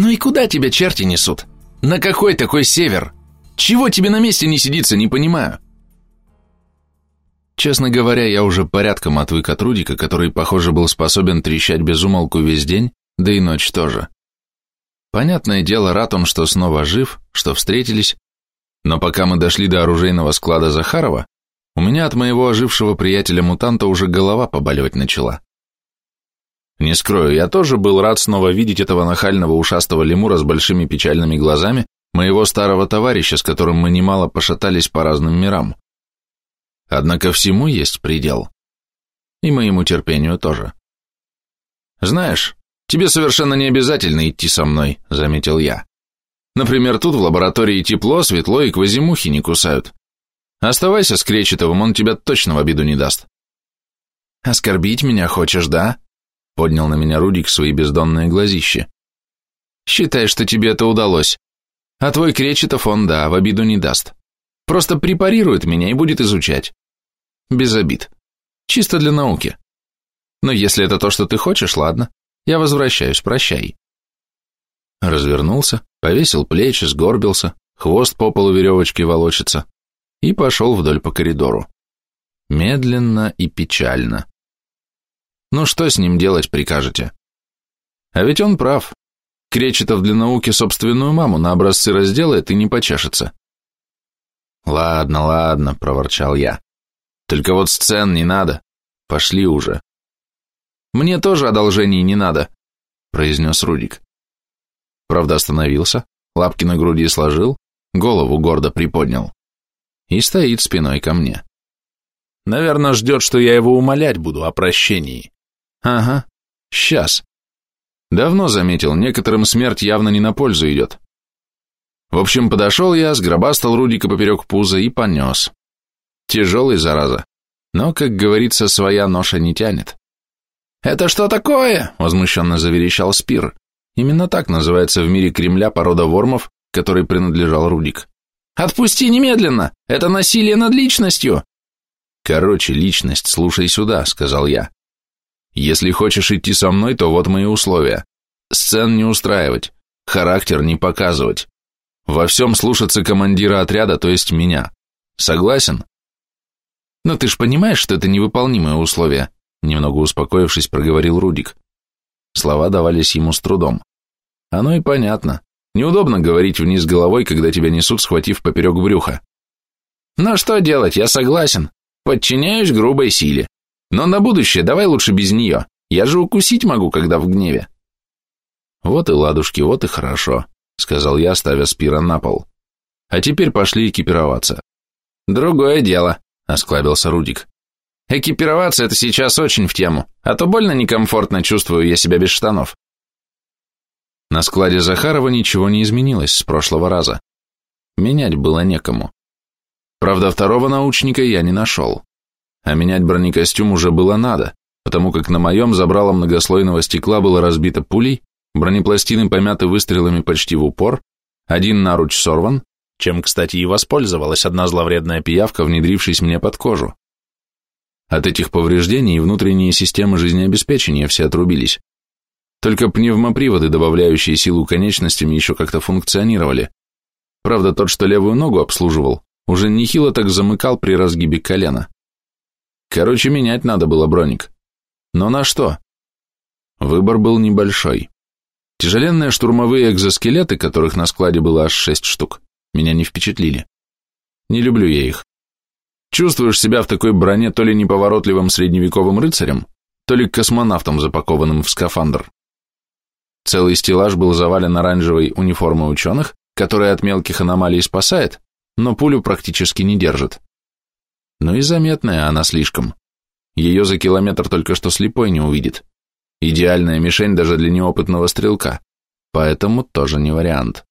«Ну и куда тебя черти несут? На какой такой север? Чего тебе на месте не сидится, не понимаю?» Честно говоря, я уже порядком отвык от Рудика, который, похоже, был способен трещать без умолку весь день, да и ночь тоже. Понятное дело, рад он, что снова жив, что встретились, но пока мы дошли до оружейного склада Захарова, у меня от моего ожившего приятеля-мутанта уже голова побаливать начала. Не скрою, я тоже был рад снова видеть этого нахального ушастого лемура с большими печальными глазами, моего старого товарища, с которым мы немало пошатались по разным мирам. Однако всему есть предел. И моему терпению тоже. Знаешь, тебе совершенно не обязательно идти со мной, заметил я. Например, тут в лаборатории тепло, светло и квазимухи не кусают. Оставайся с Кречетовым, он тебя точно в обиду не даст. Оскорбить меня хочешь, да? Поднял на меня Рудик свои бездонные глазища. Считай, что тебе это удалось. А твой Кречетов он, да, в обиду не даст. Просто препарирует меня и будет изучать. Без обид. Чисто для науки. Но если это то, что ты хочешь, ладно. Я возвращаюсь, прощай. Развернулся, повесил плечи, сгорбился, хвост по полу веревочки волочится и пошел вдоль по коридору. Медленно и печально. Ну что с ним делать прикажете? А ведь он прав. Кречетов для науки собственную маму на образцы разделает и не почешется. Ладно, ладно, проворчал я. Только вот сцен не надо. Пошли уже. Мне тоже одолжений не надо, произнес Рудик. Правда остановился, лапки на груди сложил, голову гордо приподнял и стоит спиной ко мне. Наверное, ждет, что я его умолять буду о прощении. Ага, сейчас. Давно заметил, некоторым смерть явно не на пользу идет. В общем, подошел я, сгробастал Рудика поперек пуза и понес. Тяжелый, зараза, но, как говорится, своя ноша не тянет. «Это что такое?» – возмущенно заверещал Спир. Именно так называется в мире Кремля порода вормов, которой принадлежал Рудик. «Отпусти немедленно! Это насилие над личностью!» «Короче, личность, слушай сюда», — сказал я. «Если хочешь идти со мной, то вот мои условия. Сцен не устраивать, характер не показывать. Во всем слушаться командира отряда, то есть меня. Согласен?» «Но ты ж понимаешь, что это невыполнимое условие», — немного успокоившись, проговорил Рудик. Слова давались ему с трудом. Оно и понятно. Неудобно говорить вниз головой, когда тебя несут, схватив поперек брюха. Но что делать, я согласен. Подчиняюсь грубой силе. Но на будущее давай лучше без нее. Я же укусить могу, когда в гневе. Вот и ладушки, вот и хорошо, сказал я, ставя спира на пол. А теперь пошли экипироваться. Другое дело, осклабился Рудик. Экипироваться это сейчас очень в тему, а то больно некомфортно чувствую я себя без штанов. На складе Захарова ничего не изменилось с прошлого раза. Менять было некому. Правда, второго научника я не нашел. А менять бронекостюм уже было надо, потому как на моем забрало многослойного стекла было разбито пулей, бронепластины помяты выстрелами почти в упор, один наруч сорван, чем, кстати, и воспользовалась одна зловредная пиявка, внедрившись мне под кожу. От этих повреждений внутренние системы жизнеобеспечения все отрубились. Только пневмоприводы, добавляющие силу конечностям, еще как-то функционировали. Правда, тот, что левую ногу обслуживал, уже нехило так замыкал при разгибе колена. Короче, менять надо было броник. Но на что? Выбор был небольшой. Тяжеленные штурмовые экзоскелеты, которых на складе было аж шесть штук, меня не впечатлили. Не люблю я их. Чувствуешь себя в такой броне то ли неповоротливым средневековым рыцарем, то ли космонавтом, запакованным в скафандр. Целый стеллаж был завален оранжевой униформой ученых, которая от мелких аномалий спасает, но пулю практически не держит. Ну и заметная она слишком. Ее за километр только что слепой не увидит. Идеальная мишень даже для неопытного стрелка, поэтому тоже не вариант.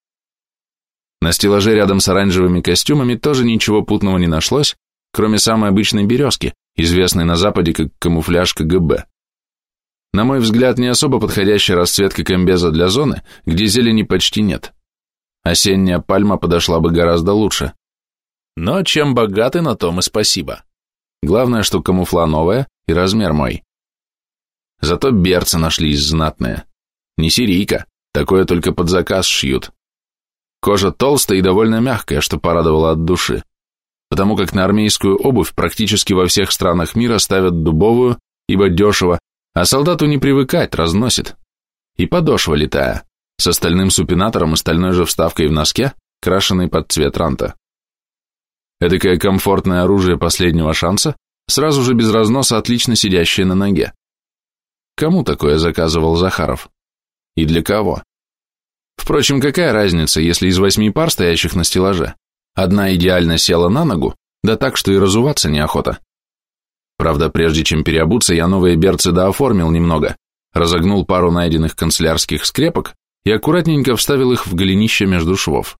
На стеллаже рядом с оранжевыми костюмами тоже ничего путного не нашлось, кроме самой обычной березки, известной на Западе как камуфляж КГБ. На мой взгляд, не особо подходящая расцветка комбеза для зоны, где зелени почти нет. Осенняя пальма подошла бы гораздо лучше. Но чем богаты, на том и спасибо. Главное, что камуфла новая и размер мой. Зато берцы нашлись знатные. Не сирийка, Такое только под заказ шьют. Кожа толстая и довольно мягкая, что порадовало от души, потому как на армейскую обувь практически во всех странах мира ставят дубовую, ибо дешево, а солдату не привыкать, разносит. И подошва летая, с остальным супинатором и стальной же вставкой в носке, крашенной под цвет ранта. Эдакое комфортное оружие последнего шанса, сразу же без разноса отлично сидящее на ноге. Кому такое заказывал Захаров? И для кого? Впрочем, какая разница, если из восьми пар, стоящих на стеллаже, одна идеально села на ногу, да так, что и разуваться неохота. Правда, прежде чем переобуться, я новые берцы дооформил немного, разогнул пару найденных канцелярских скрепок и аккуратненько вставил их в голенище между швов.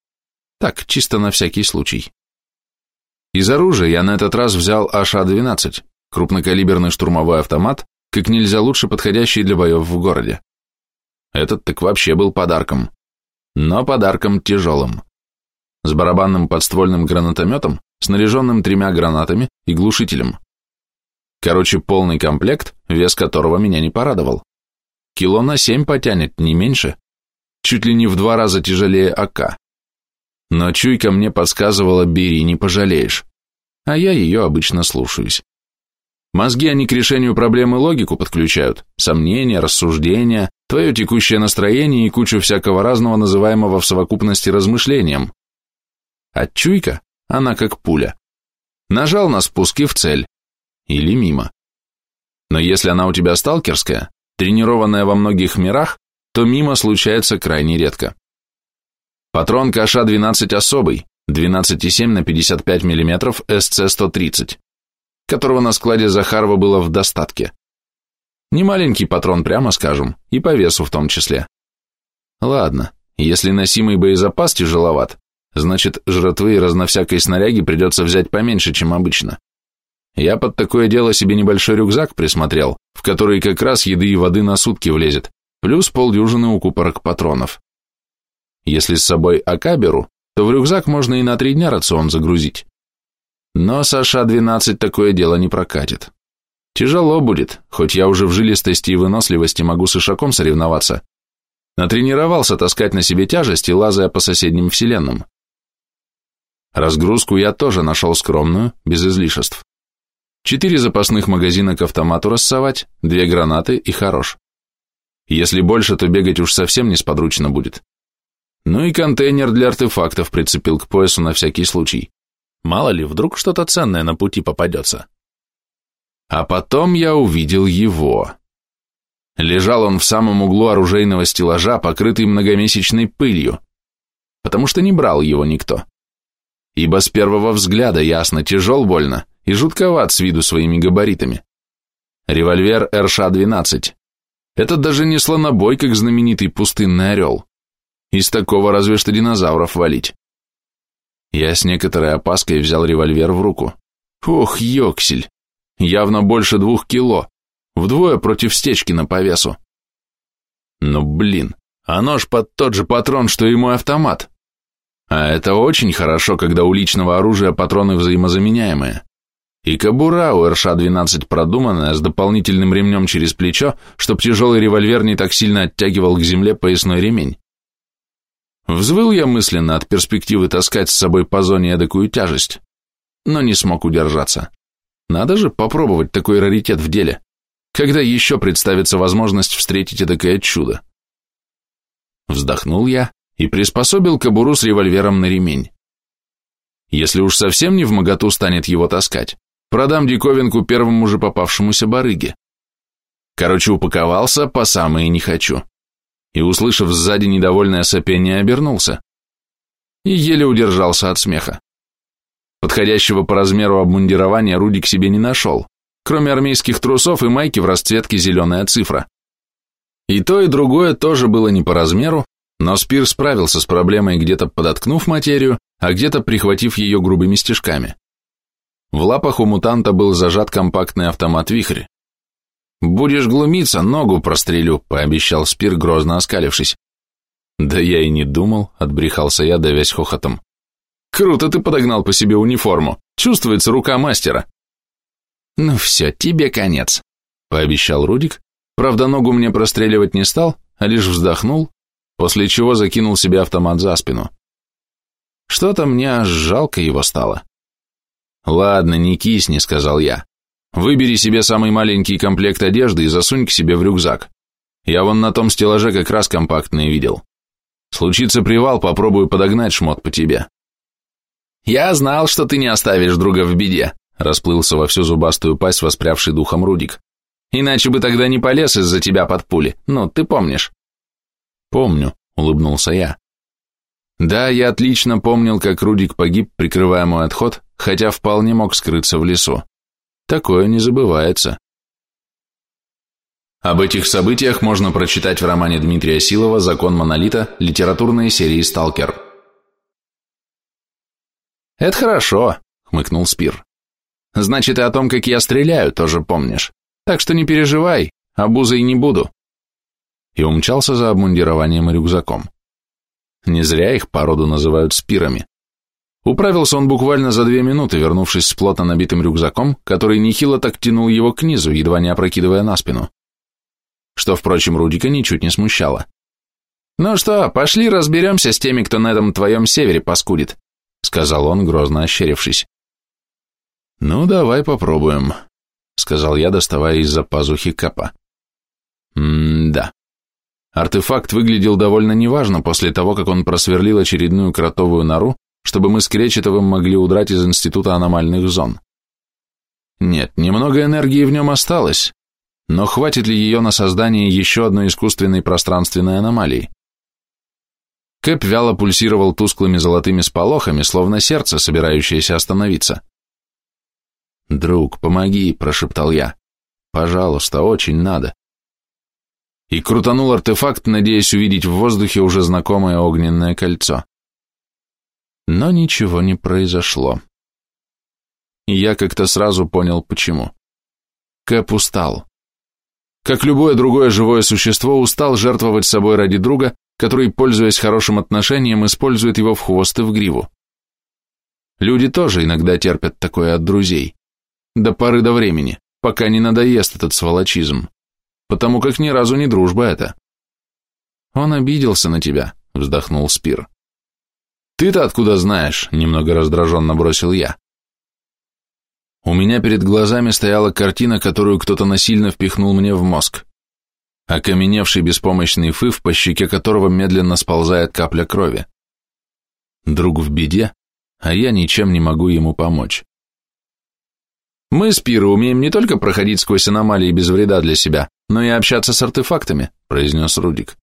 Так, чисто на всякий случай. Из оружия я на этот раз взял АШ-12, крупнокалиберный штурмовой автомат, как нельзя лучше подходящий для боев в городе. Этот так вообще был подарком. Но подарком тяжелым. С барабанным подствольным гранатометом, снаряженным тремя гранатами и глушителем. Короче, полный комплект, вес которого меня не порадовал. Кило на семь потянет, не меньше. Чуть ли не в два раза тяжелее АК. Но чуйка мне подсказывала, бери, не пожалеешь. А я ее обычно слушаюсь. Мозги они к решению проблемы логику подключают, сомнения, рассуждения, твое текущее настроение и кучу всякого разного, называемого в совокупности размышлением. А чуйка, она как пуля. Нажал на спуск и в цель. Или мимо. Но если она у тебя сталкерская, тренированная во многих мирах, то мимо случается крайне редко. Патрон КШ-12 особый, 12,7 на 55 мм СЦ-130 которого на складе Захарова было в достатке. Не маленький патрон, прямо скажем, и по весу в том числе. Ладно, если носимый боезапас тяжеловат, значит, жратвы и разновсякой снаряги придется взять поменьше, чем обычно. Я под такое дело себе небольшой рюкзак присмотрел, в который как раз еды и воды на сутки влезет, плюс полдюжины укупорок патронов. Если с собой АК беру, то в рюкзак можно и на три дня рацион загрузить. Но Саша-12 такое дело не прокатит. Тяжело будет, хоть я уже в жилистости и выносливости могу с Ишаком соревноваться. Натренировался таскать на себе тяжести, лазая по соседним вселенным. Разгрузку я тоже нашел скромную, без излишеств. Четыре запасных магазина к автомату рассовать, две гранаты и хорош. Если больше, то бегать уж совсем несподручно будет. Ну и контейнер для артефактов прицепил к поясу на всякий случай. Мало ли, вдруг что-то ценное на пути попадется. А потом я увидел его. Лежал он в самом углу оружейного стеллажа, покрытый многомесячной пылью, потому что не брал его никто. Ибо с первого взгляда ясно тяжел больно и жутковат с виду своими габаритами. Револьвер РШ-12. Это даже не слонобой, как знаменитый пустынный орел. Из такого разве что динозавров валить. Я с некоторой опаской взял револьвер в руку. Ох, ёксель! Явно больше двух кило. Вдвое против стечки на повесу. Ну блин, а нож под тот же патрон, что и мой автомат. А это очень хорошо, когда у личного оружия патроны взаимозаменяемые. И кобура у РШ-12 продуманная, с дополнительным ремнем через плечо, чтоб тяжелый револьвер не так сильно оттягивал к земле поясной ремень. Взвыл я мысленно от перспективы таскать с собой по зоне эдакую тяжесть, но не смог удержаться. Надо же попробовать такой раритет в деле. Когда еще представится возможность встретить эдакое чудо? Вздохнул я и приспособил кобуру с револьвером на ремень. Если уж совсем не в моготу станет его таскать, продам диковинку первому же попавшемуся барыге. Короче, упаковался по самые не хочу и, услышав сзади недовольное сопение, обернулся. И еле удержался от смеха. Подходящего по размеру обмундирования Рудик себе не нашел, кроме армейских трусов и майки в расцветке зеленая цифра. И то, и другое тоже было не по размеру, но Спир справился с проблемой, где-то подоткнув материю, а где-то прихватив ее грубыми стежками. В лапах у мутанта был зажат компактный автомат «Вихрь», «Будешь глумиться, ногу прострелю», — пообещал Спир, грозно оскалившись. «Да я и не думал», — отбрехался я, давясь хохотом. «Круто ты подогнал по себе униформу. Чувствуется рука мастера». «Ну все, тебе конец», — пообещал Рудик. Правда, ногу мне простреливать не стал, а лишь вздохнул. после чего закинул себе автомат за спину. Что-то мне аж жалко его стало. «Ладно, не кисни», — сказал я. «Выбери себе самый маленький комплект одежды и засунь к себе в рюкзак. Я вон на том стеллаже как раз компактные видел. Случится привал, попробую подогнать шмот по тебе». «Я знал, что ты не оставишь друга в беде», — расплылся во всю зубастую пасть, воспрявший духом Рудик. «Иначе бы тогда не полез из-за тебя под пули, ну, ты помнишь». «Помню», — улыбнулся я. Да, я отлично помнил, как Рудик погиб, прикрывая мой отход, хотя вполне мог скрыться в лесу. Такое не забывается. Об этих событиях можно прочитать в романе Дмитрия Силова «Закон монолита. Литературные серии «Сталкер». «Это хорошо», — хмыкнул Спир. «Значит, и о том, как я стреляю, тоже помнишь. Так что не переживай, обузой не буду». И умчался за обмундированием и рюкзаком. Не зря их породу называют спирами. Управился он буквально за две минуты, вернувшись с плотно набитым рюкзаком, который нехило так тянул его к низу, едва не опрокидывая на спину. Что, впрочем, Рудика ничуть не смущало. «Ну что, пошли разберемся с теми, кто на этом твоем севере паскудит», сказал он, грозно ощерившись. «Ну, давай попробуем», — сказал я, доставая из-за пазухи капа. «М-да. Артефакт выглядел довольно неважно после того, как он просверлил очередную кротовую нору, чтобы мы с Кречетовым могли удрать из Института аномальных зон. Нет, немного энергии в нем осталось, но хватит ли ее на создание еще одной искусственной пространственной аномалии? Кэп вяло пульсировал тусклыми золотыми сполохами, словно сердце, собирающееся остановиться. «Друг, помоги», – прошептал я. «Пожалуйста, очень надо» и крутанул артефакт, надеясь увидеть в воздухе уже знакомое огненное кольцо. Но ничего не произошло. И я как-то сразу понял, почему. Кэп устал. Как любое другое живое существо, устал жертвовать собой ради друга, который, пользуясь хорошим отношением, использует его в хвост и в гриву. Люди тоже иногда терпят такое от друзей. До поры до времени, пока не надоест этот сволочизм потому как ни разу не дружба это. Он обиделся на тебя, вздохнул Спир. Ты-то откуда знаешь, немного раздраженно бросил я. У меня перед глазами стояла картина, которую кто-то насильно впихнул мне в мозг. Окаменевший беспомощный фыв, по щеке которого медленно сползает капля крови. Друг в беде, а я ничем не могу ему помочь. Мы, Спиры, умеем не только проходить сквозь аномалии без вреда для себя, но и общаться с артефактами», — произнес Рудик.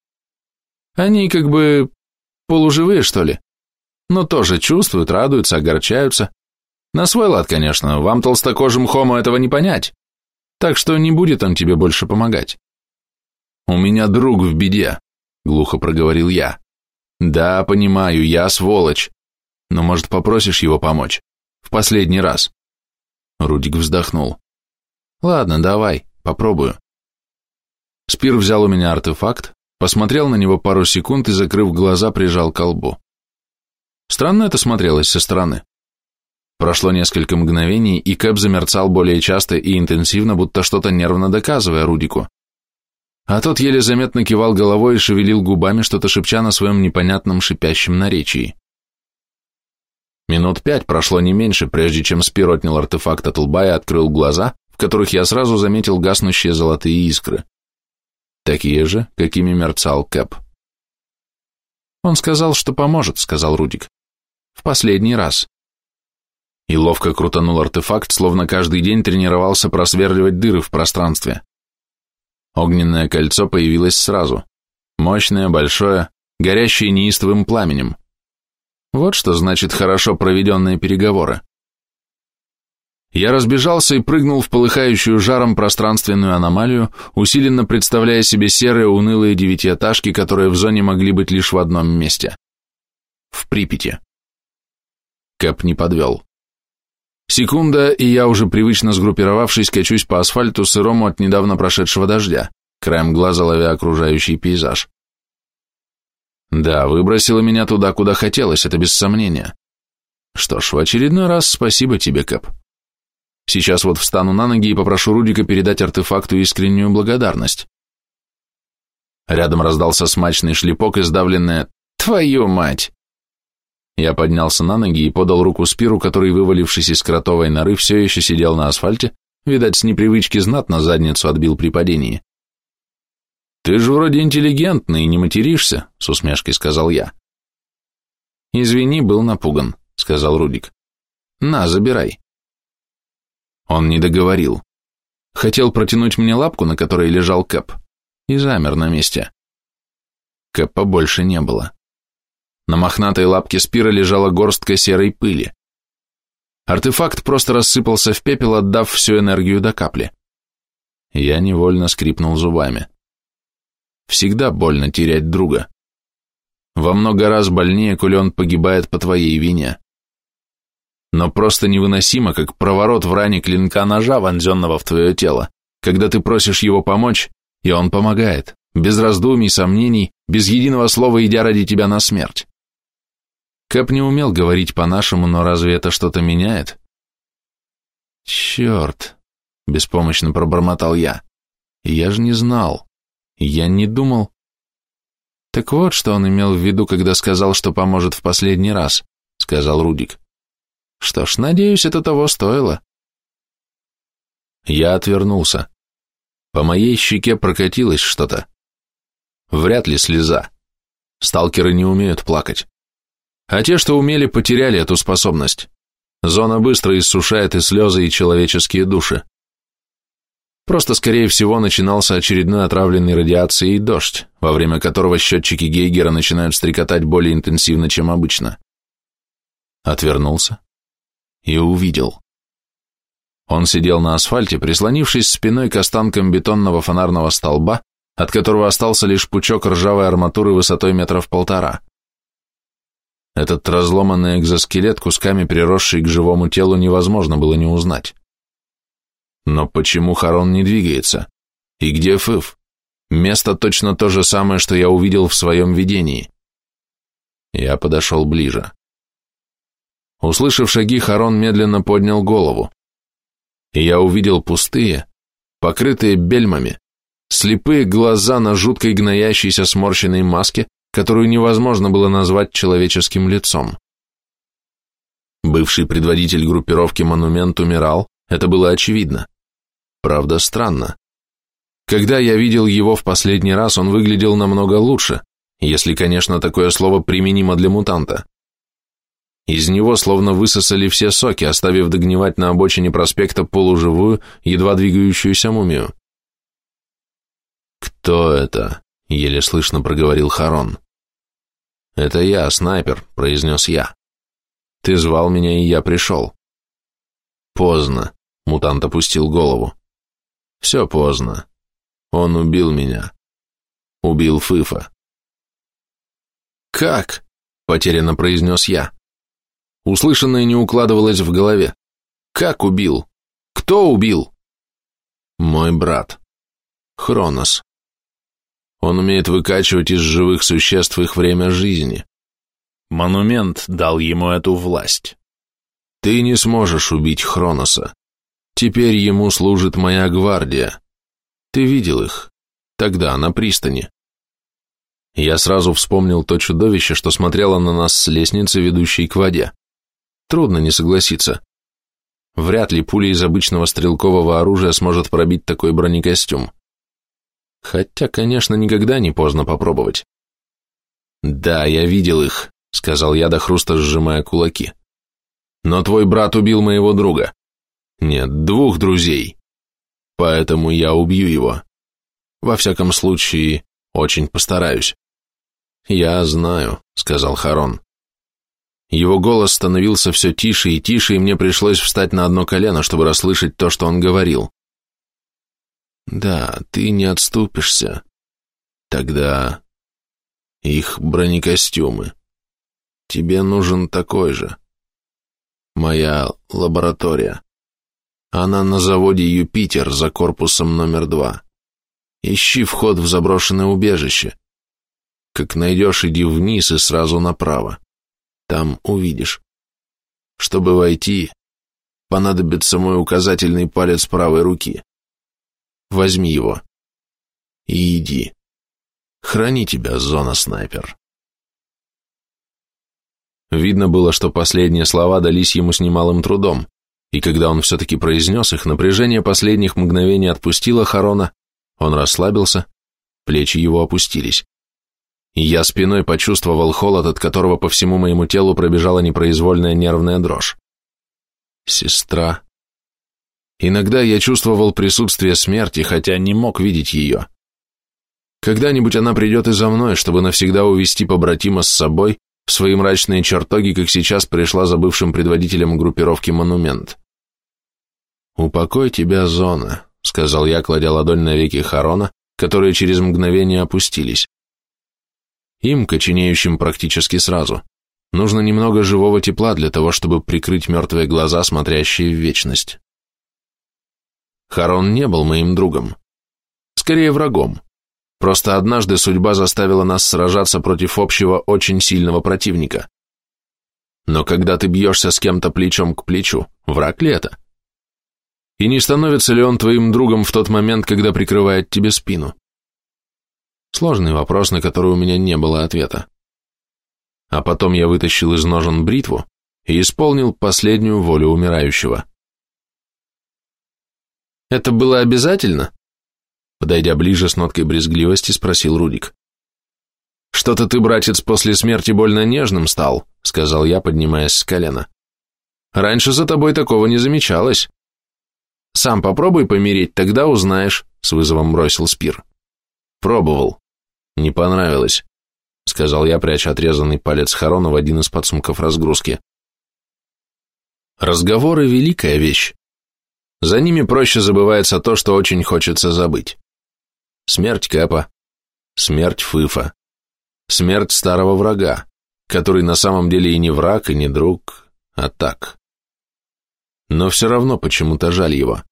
«Они как бы полуживые, что ли? Но тоже чувствуют, радуются, огорчаются. На свой лад, конечно, вам, толстокожим хому, этого не понять. Так что не будет он тебе больше помогать». «У меня друг в беде», — глухо проговорил я. «Да, понимаю, я сволочь. Но, может, попросишь его помочь? В последний раз». Рудик вздохнул. «Ладно, давай, попробую». Спир взял у меня артефакт, посмотрел на него пару секунд и, закрыв глаза, прижал к колбу. Странно это смотрелось со стороны. Прошло несколько мгновений, и Кэп замерцал более часто и интенсивно, будто что-то нервно доказывая Рудику. А тот еле заметно кивал головой и шевелил губами, что-то шепча на своем непонятном шипящем наречии. Минут пять прошло не меньше, прежде чем Спир отнял артефакт от лба и открыл глаза, в которых я сразу заметил гаснущие золотые искры такие же, какими мерцал Кэп. «Он сказал, что поможет», — сказал Рудик. «В последний раз». И ловко крутанул артефакт, словно каждый день тренировался просверливать дыры в пространстве. Огненное кольцо появилось сразу. Мощное, большое, горящее неистовым пламенем. Вот что значит хорошо проведенные переговоры. Я разбежался и прыгнул в полыхающую жаром пространственную аномалию, усиленно представляя себе серые унылые девятиэтажки, которые в зоне могли быть лишь в одном месте. В Припяти. Кэп не подвел. Секунда, и я уже привычно сгруппировавшись, качусь по асфальту сырому от недавно прошедшего дождя, краем глаза ловя окружающий пейзаж. Да, выбросило меня туда, куда хотелось, это без сомнения. Что ж, в очередной раз спасибо тебе, Кэп. Сейчас вот встану на ноги и попрошу Рудика передать артефакту искреннюю благодарность. Рядом раздался смачный шлепок и сдавленное «Твою мать!». Я поднялся на ноги и подал руку Спиру, который, вывалившись из кротовой норы, все еще сидел на асфальте, видать, с непривычки знатно задницу отбил при падении. «Ты же вроде интеллигентный и не материшься», — с усмешкой сказал я. «Извини, был напуган», — сказал Рудик. «На, забирай». Он не договорил. Хотел протянуть мне лапку, на которой лежал Кэп, и замер на месте. Кэпа больше не было. На мохнатой лапке Спира лежала горстка серой пыли. Артефакт просто рассыпался в пепел, отдав всю энергию до капли. Я невольно скрипнул зубами. Всегда больно терять друга. Во много раз больнее, коли он погибает по твоей вине. Но просто невыносимо, как проворот в ране клинка ножа, вонзенного в твое тело, когда ты просишь его помочь, и он помогает, без раздумий, сомнений, без единого слова идя ради тебя на смерть. Кэп не умел говорить по-нашему, но разве это что-то меняет? Черт, беспомощно пробормотал я. Я же не знал. Я не думал. Так вот, что он имел в виду, когда сказал, что поможет в последний раз, сказал Рудик. Что ж, надеюсь, это того стоило. Я отвернулся. По моей щеке прокатилось что-то. Вряд ли слеза. Сталкеры не умеют плакать. А те, что умели, потеряли эту способность. Зона быстро иссушает и слезы, и человеческие души. Просто, скорее всего, начинался очередной отравленный радиацией дождь, во время которого счетчики Гейгера начинают стрекотать более интенсивно, чем обычно. Отвернулся и увидел. Он сидел на асфальте, прислонившись спиной к останкам бетонного фонарного столба, от которого остался лишь пучок ржавой арматуры высотой метров полтора. Этот разломанный экзоскелет, кусками приросший к живому телу, невозможно было не узнать. Но почему Харон не двигается? И где Фыв? Место точно то же самое, что я увидел в своем видении. Я подошел ближе. Услышав шаги, Харон медленно поднял голову. И я увидел пустые, покрытые бельмами, слепые глаза на жуткой гноящейся сморщенной маске, которую невозможно было назвать человеческим лицом. Бывший предводитель группировки «Монумент» умирал, это было очевидно. Правда, странно. Когда я видел его в последний раз, он выглядел намного лучше, если, конечно, такое слово применимо для мутанта. Из него словно высосали все соки, оставив догнивать на обочине проспекта полуживую, едва двигающуюся мумию. «Кто это?» — еле слышно проговорил Харон. «Это я, снайпер», — произнес я. «Ты звал меня, и я пришел». «Поздно», — мутант опустил голову. Все поздно. Он убил меня. Убил Фыфа. «Как?» — потерянно произнес я. Услышанное не укладывалось в голове. «Как убил? Кто убил?» «Мой брат. Хронос. Он умеет выкачивать из живых существ их время жизни. Монумент дал ему эту власть. Ты не сможешь убить Хроноса. Теперь ему служит моя гвардия. Ты видел их? Тогда, на пристани. Я сразу вспомнил то чудовище, что смотрело на нас с лестницы, ведущей к воде. Трудно не согласиться. Вряд ли пуля из обычного стрелкового оружия сможет пробить такой бронекостюм. Хотя, конечно, никогда не поздно попробовать. «Да, я видел их», — сказал я до хруста, сжимая кулаки. «Но твой брат убил моего друга. Нет, двух друзей. Поэтому я убью его. Во всяком случае, очень постараюсь. Я знаю, сказал Харон. Его голос становился все тише и тише, и мне пришлось встать на одно колено, чтобы расслышать то, что он говорил. Да, ты не отступишься. Тогда их бронекостюмы. Тебе нужен такой же. Моя лаборатория. Она на заводе «Юпитер» за корпусом номер два. Ищи вход в заброшенное убежище. Как найдешь, иди вниз и сразу направо. Там увидишь. Чтобы войти, понадобится мой указательный палец правой руки. Возьми его и иди. Храни тебя, зона-снайпер. Видно было, что последние слова дались ему с немалым трудом, и когда он все-таки произнес их, напряжение последних мгновений отпустило Харона, он расслабился, плечи его опустились. И я спиной почувствовал холод, от которого по всему моему телу пробежала непроизвольная нервная дрожь. Сестра. Иногда я чувствовал присутствие смерти, хотя не мог видеть ее. Когда-нибудь она придет и за мной, чтобы навсегда увести побратима с собой в свои мрачные чертоги, как сейчас пришла за бывшим предводителем группировки «Монумент». «Упокой тебя, зона», — сказал я, кладя ладонь на веки Харона, которые через мгновение опустились. Им, коченеющим практически сразу, нужно немного живого тепла для того, чтобы прикрыть мертвые глаза, смотрящие в вечность. Харон не был моим другом. Скорее, врагом. Просто однажды судьба заставила нас сражаться против общего очень сильного противника. Но когда ты бьешься с кем-то плечом к плечу, враг ли это? И не становится ли он твоим другом в тот момент, когда прикрывает тебе спину? Сложный вопрос, на который у меня не было ответа. А потом я вытащил из ножен бритву и исполнил последнюю волю умирающего. «Это было обязательно?» Подойдя ближе с ноткой брезгливости, спросил Рудик. «Что-то ты, братец, после смерти больно нежным стал», сказал я, поднимаясь с колена. «Раньше за тобой такого не замечалось». «Сам попробуй помереть, тогда узнаешь», с вызовом бросил Спир. «Пробовал. Не понравилось», сказал я, пряча отрезанный палец Харона в один из подсумков разгрузки. Разговоры – великая вещь. За ними проще забывается то, что очень хочется забыть. Смерть Кэпа, смерть Фыфа, смерть старого врага, который на самом деле и не враг, и не друг, а так. Но все равно почему-то жаль его.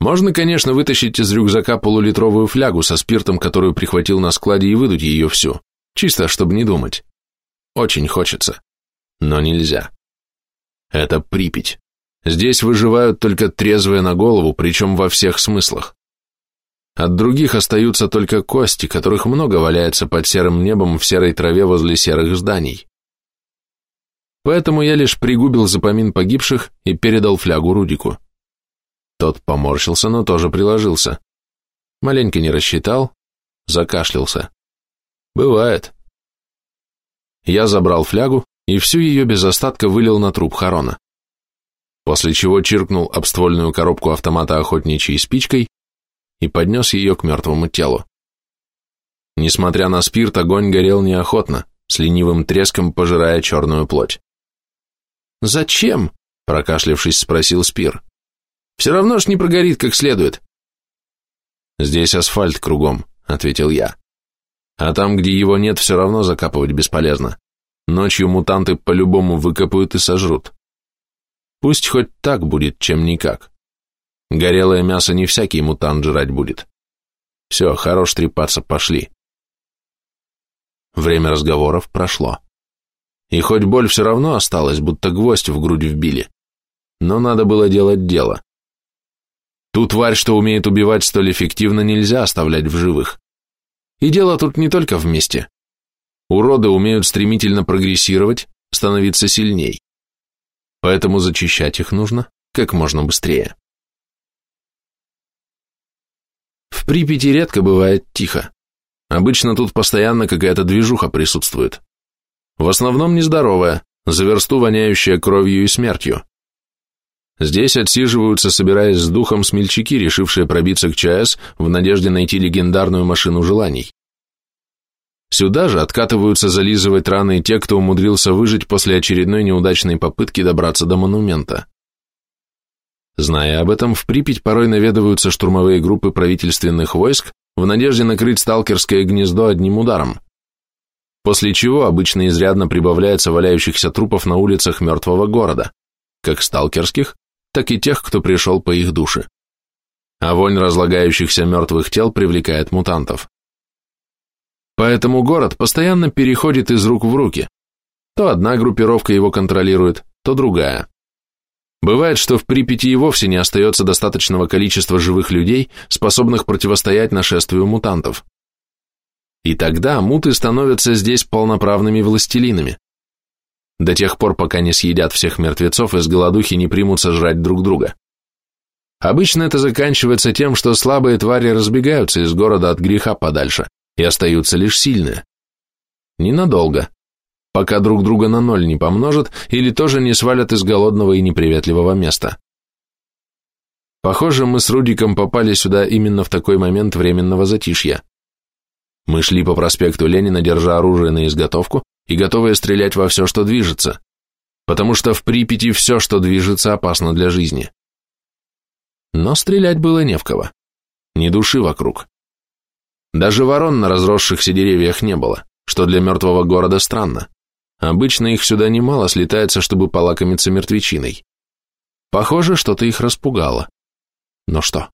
Можно, конечно, вытащить из рюкзака полулитровую флягу со спиртом, которую прихватил на складе, и выдуть ее всю, чисто чтобы не думать. Очень хочется, но нельзя. Это Припять. Здесь выживают только трезвые на голову, причем во всех смыслах. От других остаются только кости, которых много валяется под серым небом в серой траве возле серых зданий. Поэтому я лишь пригубил запомин погибших и передал флягу Рудику. Тот поморщился, но тоже приложился. Маленько не рассчитал, закашлялся. Бывает. Я забрал флягу и всю ее без остатка вылил на труп Харона. После чего чиркнул обствольную коробку автомата охотничьей спичкой и поднес ее к мертвому телу. Несмотря на спирт, огонь горел неохотно, с ленивым треском пожирая черную плоть. «Зачем?» – прокашлявшись, спросил Спир. «Все равно ж не прогорит как следует». «Здесь асфальт кругом», – ответил я. «А там, где его нет, все равно закапывать бесполезно. Ночью мутанты по-любому выкопают и сожрут. Пусть хоть так будет, чем никак. Горелое мясо не всякий мутант жрать будет. Все, хорош трепаться, пошли. Время разговоров прошло. И хоть боль все равно осталась, будто гвоздь в грудь вбили. Но надо было делать дело. Ту тварь, что умеет убивать столь эффективно, нельзя оставлять в живых. И дело тут не только в месте. Уроды умеют стремительно прогрессировать, становиться сильней. Поэтому зачищать их нужно как можно быстрее. В Припяти редко бывает тихо. Обычно тут постоянно какая-то движуха присутствует. В основном нездоровая, за версту воняющая кровью и смертью. Здесь отсиживаются, собираясь с духом, смельчаки, решившие пробиться к ЧАЭС в надежде найти легендарную машину желаний. Сюда же откатываются зализывать раны те, кто умудрился выжить после очередной неудачной попытки добраться до монумента. Зная об этом, в Припять порой наведываются штурмовые группы правительственных войск в надежде накрыть сталкерское гнездо одним ударом, после чего обычно изрядно прибавляется валяющихся трупов на улицах мертвого города, как сталкерских, так и тех, кто пришел по их душе. А вонь разлагающихся мертвых тел привлекает мутантов. Поэтому город постоянно переходит из рук в руки. То одна группировка его контролирует, то другая. Бывает, что в Припяти и вовсе не остается достаточного количества живых людей, способных противостоять нашествию мутантов. И тогда муты становятся здесь полноправными властелинами. До тех пор, пока не съедят всех мертвецов и с голодухи не примутся жрать друг друга. Обычно это заканчивается тем, что слабые твари разбегаются из города от греха подальше, и остаются лишь сильные. Ненадолго, пока друг друга на ноль не помножат или тоже не свалят из голодного и неприветливого места. Похоже, мы с Рудиком попали сюда именно в такой момент временного затишья. Мы шли по проспекту Ленина, держа оружие на изготовку и готовые стрелять во все, что движется, потому что в Припяти все, что движется, опасно для жизни. Но стрелять было не в кого, ни души вокруг. Даже ворон на разросшихся деревьях не было, что для мертвого города странно. Обычно их сюда немало слетается, чтобы полакомиться мертвечиной. Похоже, что-то их распугало. Но что?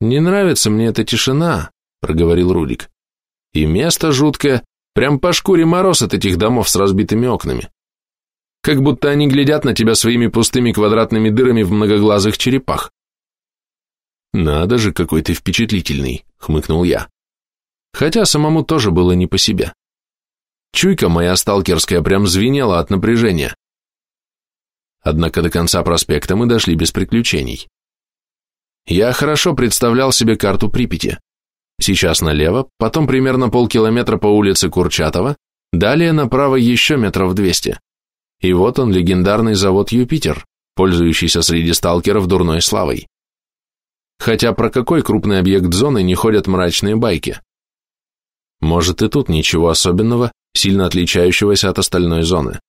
«Не нравится мне эта тишина», — проговорил Рудик. «И место жуткое, прям по шкуре мороз от этих домов с разбитыми окнами. Как будто они глядят на тебя своими пустыми квадратными дырами в многоглазых черепах». «Надо же, какой ты впечатлительный», — хмыкнул я. Хотя самому тоже было не по себе. Чуйка моя сталкерская прям звенела от напряжения. Однако до конца проспекта мы дошли без приключений. Я хорошо представлял себе карту Припяти. Сейчас налево, потом примерно полкилометра по улице Курчатова, далее направо еще метров двести. И вот он, легендарный завод «Юпитер», пользующийся среди сталкеров дурной славой. Хотя про какой крупный объект зоны не ходят мрачные байки? Может и тут ничего особенного, сильно отличающегося от остальной зоны.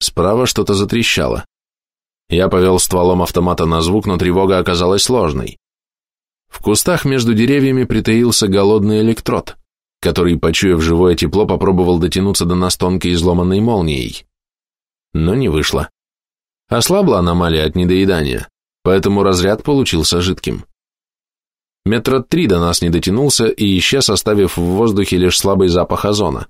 Справа что-то затрещало. Я повел стволом автомата на звук, но тревога оказалась сложной. В кустах между деревьями притаился голодный электрод, который, почуяв живое тепло, попробовал дотянуться до нас тонкой изломанной молнией. Но не вышло. Ослабла аномалия от недоедания, поэтому разряд получился жидким. Метра три до нас не дотянулся и исчез, оставив в воздухе лишь слабый запах озона.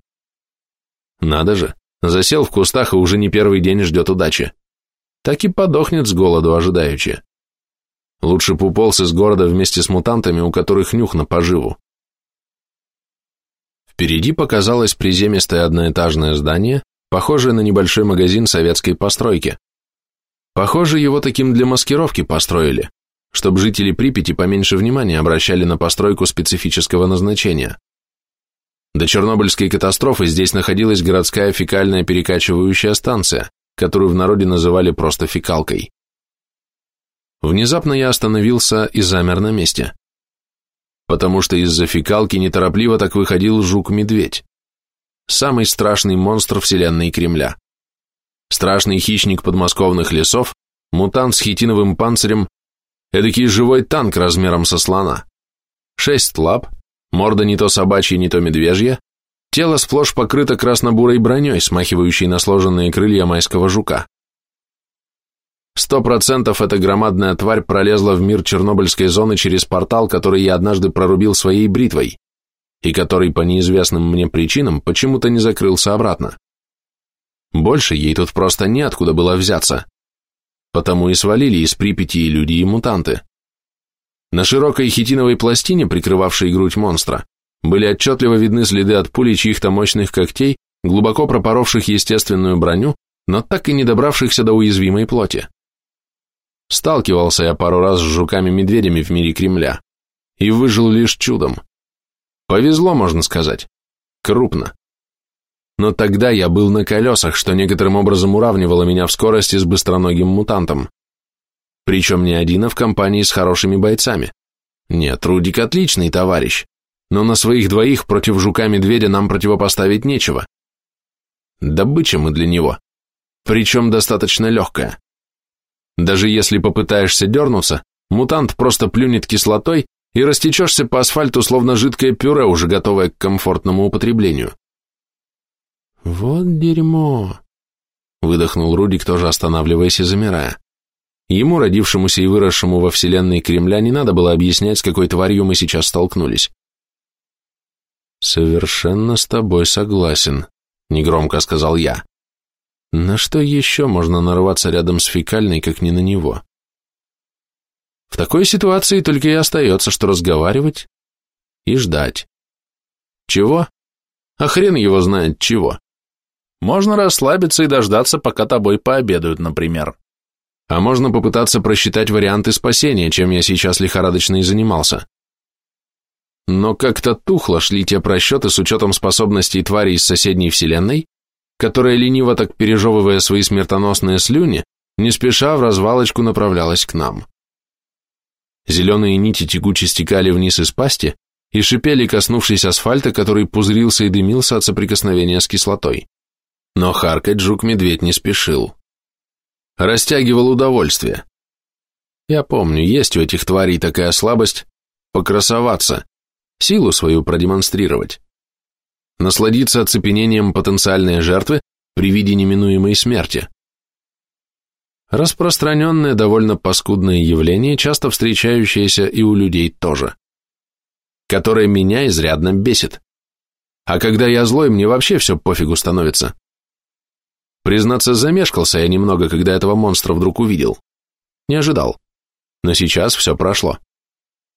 Надо же, засел в кустах и уже не первый день ждет удачи так и подохнет с голоду ожидаючи. Лучше бы уполз из города вместе с мутантами, у которых нюх на поживу. Впереди показалось приземистое одноэтажное здание, похожее на небольшой магазин советской постройки. Похоже, его таким для маскировки построили, чтобы жители Припяти поменьше внимания обращали на постройку специфического назначения. До Чернобыльской катастрофы здесь находилась городская фекальная перекачивающая станция, которую в народе называли просто фекалкой. Внезапно я остановился и замер на месте, потому что из-за фекалки неторопливо так выходил жук-медведь, самый страшный монстр вселенной Кремля. Страшный хищник подмосковных лесов, мутант с хитиновым панцирем, эдакий живой танк размером со слона. Шесть лап, морда не то собачья, не то медвежья, Тело сплошь покрыто красно-бурой броней, смахивающей на сложенные крылья майского жука. Сто процентов эта громадная тварь пролезла в мир Чернобыльской зоны через портал, который я однажды прорубил своей бритвой, и который по неизвестным мне причинам почему-то не закрылся обратно. Больше ей тут просто неоткуда было взяться. Потому и свалили из Припяти и люди, и мутанты. На широкой хитиновой пластине, прикрывавшей грудь монстра, были отчетливо видны следы от пули чьих-то мощных когтей, глубоко пропоровших естественную броню, но так и не добравшихся до уязвимой плоти. Сталкивался я пару раз с жуками-медведями в мире Кремля и выжил лишь чудом. Повезло, можно сказать. Крупно. Но тогда я был на колесах, что некоторым образом уравнивало меня в скорости с быстроногим мутантом. Причем не один, а в компании с хорошими бойцами. Нет, Рудик отличный товарищ, но на своих двоих против жука-медведя нам противопоставить нечего. Добыча мы для него, причем достаточно легкая. Даже если попытаешься дернуться, мутант просто плюнет кислотой и растечешься по асфальту, словно жидкое пюре, уже готовое к комфортному употреблению. «Вот дерьмо!» — выдохнул Рудик, тоже останавливаясь и замирая. Ему, родившемуся и выросшему во вселенной Кремля, не надо было объяснять, с какой тварью мы сейчас столкнулись. «Совершенно с тобой согласен», — негромко сказал я. «На что еще можно нарваться рядом с фекальной, как не на него?» В такой ситуации только и остается, что разговаривать и ждать. Чего? А хрен его знает чего. Можно расслабиться и дождаться, пока тобой пообедают, например. А можно попытаться просчитать варианты спасения, чем я сейчас лихорадочно и занимался. Но как-то тухло шли те просчеты с учетом способностей тварей из соседней вселенной, которая, лениво так пережевывая свои смертоносные слюни, не спеша в развалочку направлялась к нам. Зеленые нити тягуче стекали вниз из пасти и шипели, коснувшись асфальта, который пузырился и дымился от соприкосновения с кислотой. Но харкать жук-медведь не спешил. Растягивал удовольствие. Я помню, есть у этих тварей такая слабость покрасоваться, силу свою продемонстрировать. Насладиться оцепенением потенциальной жертвы при виде неминуемой смерти. Распространенное, довольно паскудное явление, часто встречающееся и у людей тоже, которое меня изрядно бесит. А когда я злой, мне вообще все пофигу становится. Признаться, замешкался я немного, когда этого монстра вдруг увидел. Не ожидал. Но сейчас все прошло.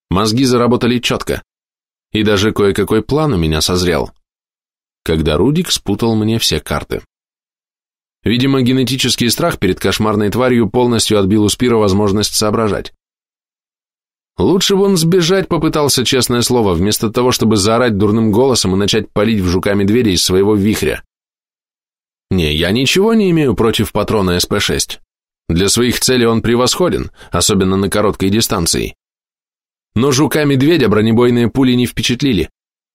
Мозги заработали четко. И даже кое-какой план у меня созрел. Когда Рудик спутал мне все карты. Видимо, генетический страх перед кошмарной тварью полностью отбил у Спира возможность соображать. Лучше бы он сбежать попытался, честное слово, вместо того, чтобы заорать дурным голосом и начать палить в жука-медведя из своего вихря. Не, я ничего не имею против патрона СП-6. Для своих целей он превосходен, особенно на короткой дистанции. Но жука-медведя бронебойные пули не впечатлили.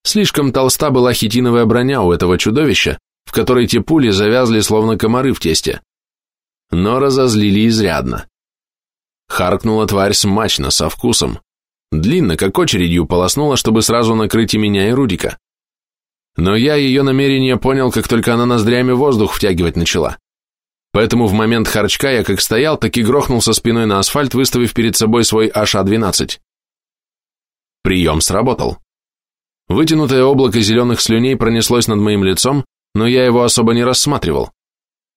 Слишком толста была хитиновая броня у этого чудовища, в которой те пули завязли словно комары в тесте. Но разозлили изрядно. Харкнула тварь смачно, со вкусом. Длинно, как очередью полоснула, чтобы сразу накрыть и меня, и Рудика. Но я ее намерение понял, как только она ноздрями воздух втягивать начала. Поэтому в момент харчка я как стоял, так и грохнулся спиной на асфальт, выставив перед собой свой АШ-12. Прием сработал. Вытянутое облако зеленых слюней пронеслось над моим лицом, но я его особо не рассматривал,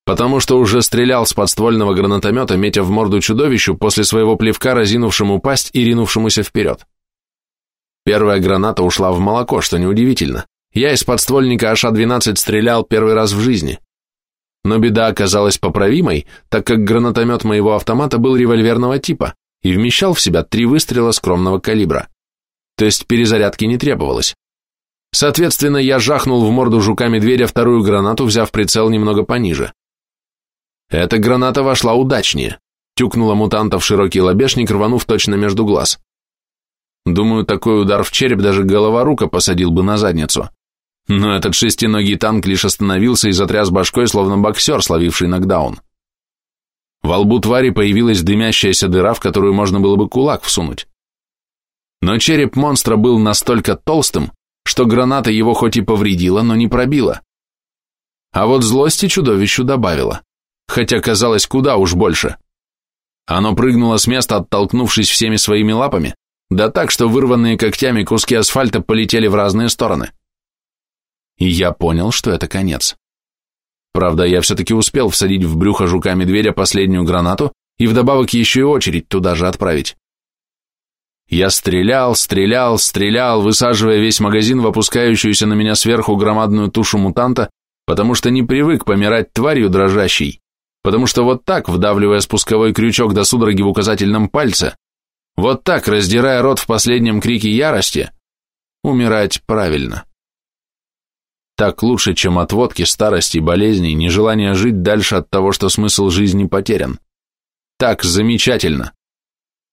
потому что уже стрелял с подствольного гранатомета, метя в морду чудовищу после своего плевка, разинувшему пасть и ринувшемуся вперед. Первая граната ушла в молоко, что неудивительно. Я из подствольника АШ-12 стрелял первый раз в жизни. Но беда оказалась поправимой, так как гранатомет моего автомата был револьверного типа и вмещал в себя три выстрела скромного калибра. То есть перезарядки не требовалось. Соответственно, я жахнул в морду жука-медведя вторую гранату, взяв прицел немного пониже. Эта граната вошла удачнее, тюкнула мутанта в широкий лобешник, рванув точно между глаз. Думаю, такой удар в череп даже головорука посадил бы на задницу. Но этот шестиногий танк лишь остановился и затряс башкой, словно боксер, словивший нокдаун. Во лбу твари появилась дымящаяся дыра, в которую можно было бы кулак всунуть. Но череп монстра был настолько толстым, что граната его хоть и повредила, но не пробила. А вот злости чудовищу добавила, хотя казалось куда уж больше. Оно прыгнуло с места, оттолкнувшись всеми своими лапами, да так, что вырванные когтями куски асфальта полетели в разные стороны. И я понял, что это конец. Правда, я все-таки успел всадить в брюхо жука-медведя последнюю гранату и вдобавок еще и очередь туда же отправить. Я стрелял, стрелял, стрелял, высаживая весь магазин в опускающуюся на меня сверху громадную тушу мутанта, потому что не привык помирать тварью дрожащей, потому что вот так, вдавливая спусковой крючок до судороги в указательном пальце, вот так, раздирая рот в последнем крике ярости, умирать правильно. Так лучше, чем от водки, старости, болезней, нежелания жить дальше от того, что смысл жизни потерян. Так замечательно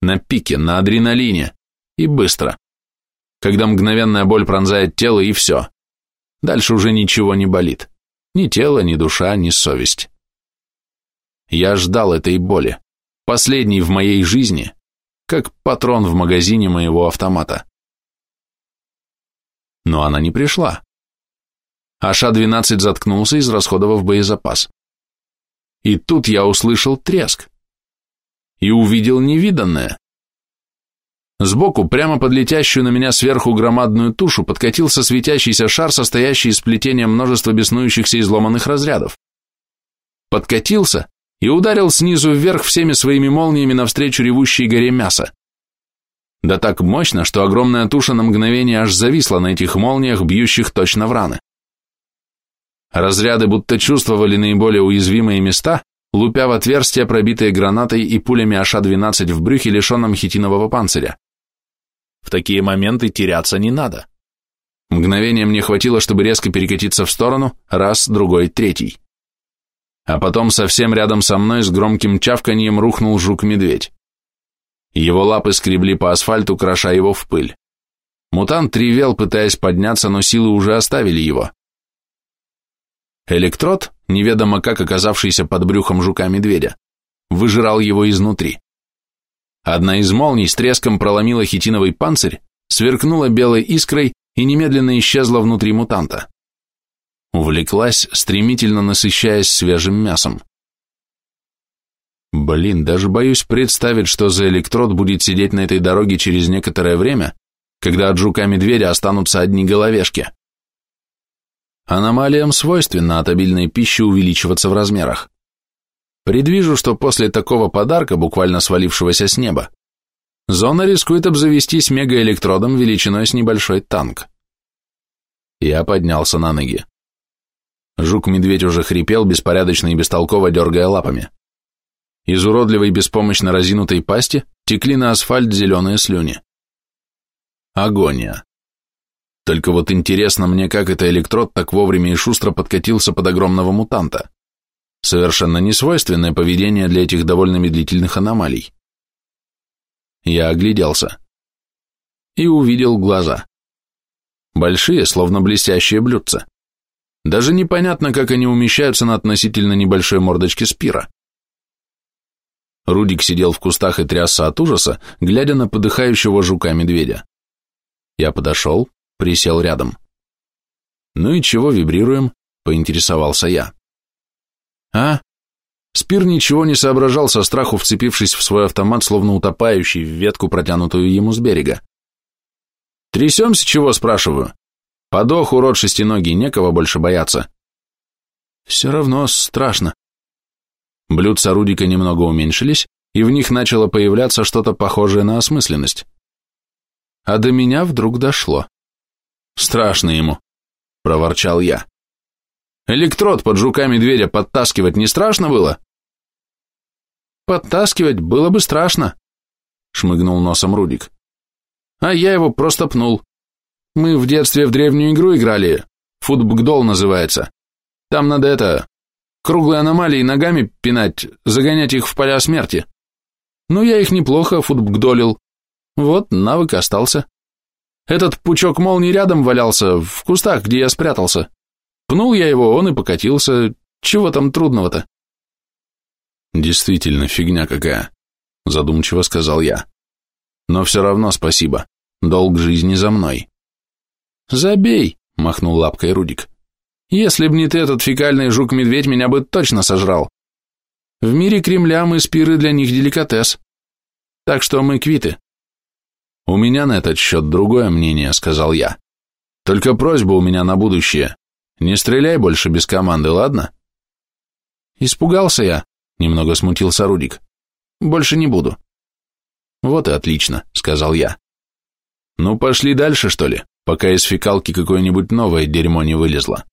на пике, на адреналине, и быстро. Когда мгновенная боль пронзает тело, и все. Дальше уже ничего не болит. Ни тело, ни душа, ни совесть. Я ждал этой боли, последней в моей жизни, как патрон в магазине моего автомата. Но она не пришла. Аша-12 заткнулся, израсходовав боезапас. И тут я услышал треск и увидел невиданное. Сбоку, прямо под летящую на меня сверху громадную тушу, подкатился светящийся шар, состоящий из плетения множества беснующихся изломанных разрядов. Подкатился и ударил снизу вверх всеми своими молниями навстречу ревущей горе мяса. Да так мощно, что огромная туша на мгновение аж зависла на этих молниях, бьющих точно в раны. Разряды будто чувствовали наиболее уязвимые места, лупя в отверстия, пробитые гранатой и пулями АШ-12 в брюхе, лишенном хитинового панциря. В такие моменты теряться не надо. Мгновение мне хватило, чтобы резко перекатиться в сторону, раз, другой, третий. А потом совсем рядом со мной с громким чавканьем рухнул жук-медведь. Его лапы скребли по асфальту, кроша его в пыль. Мутант ревел, пытаясь подняться, но силы уже оставили его. Электрод, неведомо как оказавшийся под брюхом жука-медведя, выжирал его изнутри. Одна из молний с треском проломила хитиновый панцирь, сверкнула белой искрой и немедленно исчезла внутри мутанта. Увлеклась, стремительно насыщаясь свежим мясом. Блин, даже боюсь представить, что за электрод будет сидеть на этой дороге через некоторое время, когда от жука-медведя останутся одни головешки. Аномалиям свойственно от обильной пищи увеличиваться в размерах. Предвижу, что после такого подарка, буквально свалившегося с неба, зона рискует обзавестись мегаэлектродом величиной с небольшой танк. Я поднялся на ноги. Жук-медведь уже хрипел, беспорядочно и бестолково дергая лапами. Из уродливой беспомощно разинутой пасти текли на асфальт зеленые слюни. Агония. Только вот интересно мне, как это электрод так вовремя и шустро подкатился под огромного мутанта. Совершенно несвойственное поведение для этих довольно медлительных аномалий. Я огляделся. И увидел глаза. Большие, словно блестящие блюдца. Даже непонятно, как они умещаются на относительно небольшой мордочке спира. Рудик сидел в кустах и трясся от ужаса, глядя на подыхающего жука-медведя. Я подошел, присел рядом. «Ну и чего вибрируем?» — поинтересовался я. «А?» Спир ничего не соображал со страху, вцепившись в свой автомат, словно утопающий в ветку, протянутую ему с берега. «Трясемся чего?» — спрашиваю. «Подох, урод шестиногий, некого больше бояться». «Все равно страшно». Блюдца Рудика немного уменьшились, и в них начало появляться что-то похожее на осмысленность. А до меня вдруг дошло. Страшно ему, проворчал я. Электрод под жука-медведя подтаскивать не страшно было? Подтаскивать было бы страшно, шмыгнул носом Рудик. А я его просто пнул. Мы в детстве в древнюю игру играли, футбгдол называется. Там надо это, круглые аномалии ногами пинать, загонять их в поля смерти. Ну, я их неплохо футбгдолил. Вот, навык остался. Этот пучок молний рядом валялся, в кустах, где я спрятался. Пнул я его, он и покатился. Чего там трудного-то? Действительно, фигня какая, задумчиво сказал я. Но все равно спасибо. Долг жизни за мной. Забей, махнул лапкой Рудик. Если б не ты, этот фекальный жук-медведь меня бы точно сожрал. В мире Кремля мы спиры для них деликатес. Так что мы квиты. «У меня на этот счет другое мнение», — сказал я. «Только просьба у меня на будущее. Не стреляй больше без команды, ладно?» «Испугался я», — немного смутился Рудик. «Больше не буду». «Вот и отлично», — сказал я. «Ну, пошли дальше, что ли, пока из фекалки какое-нибудь новое дерьмо не вылезло».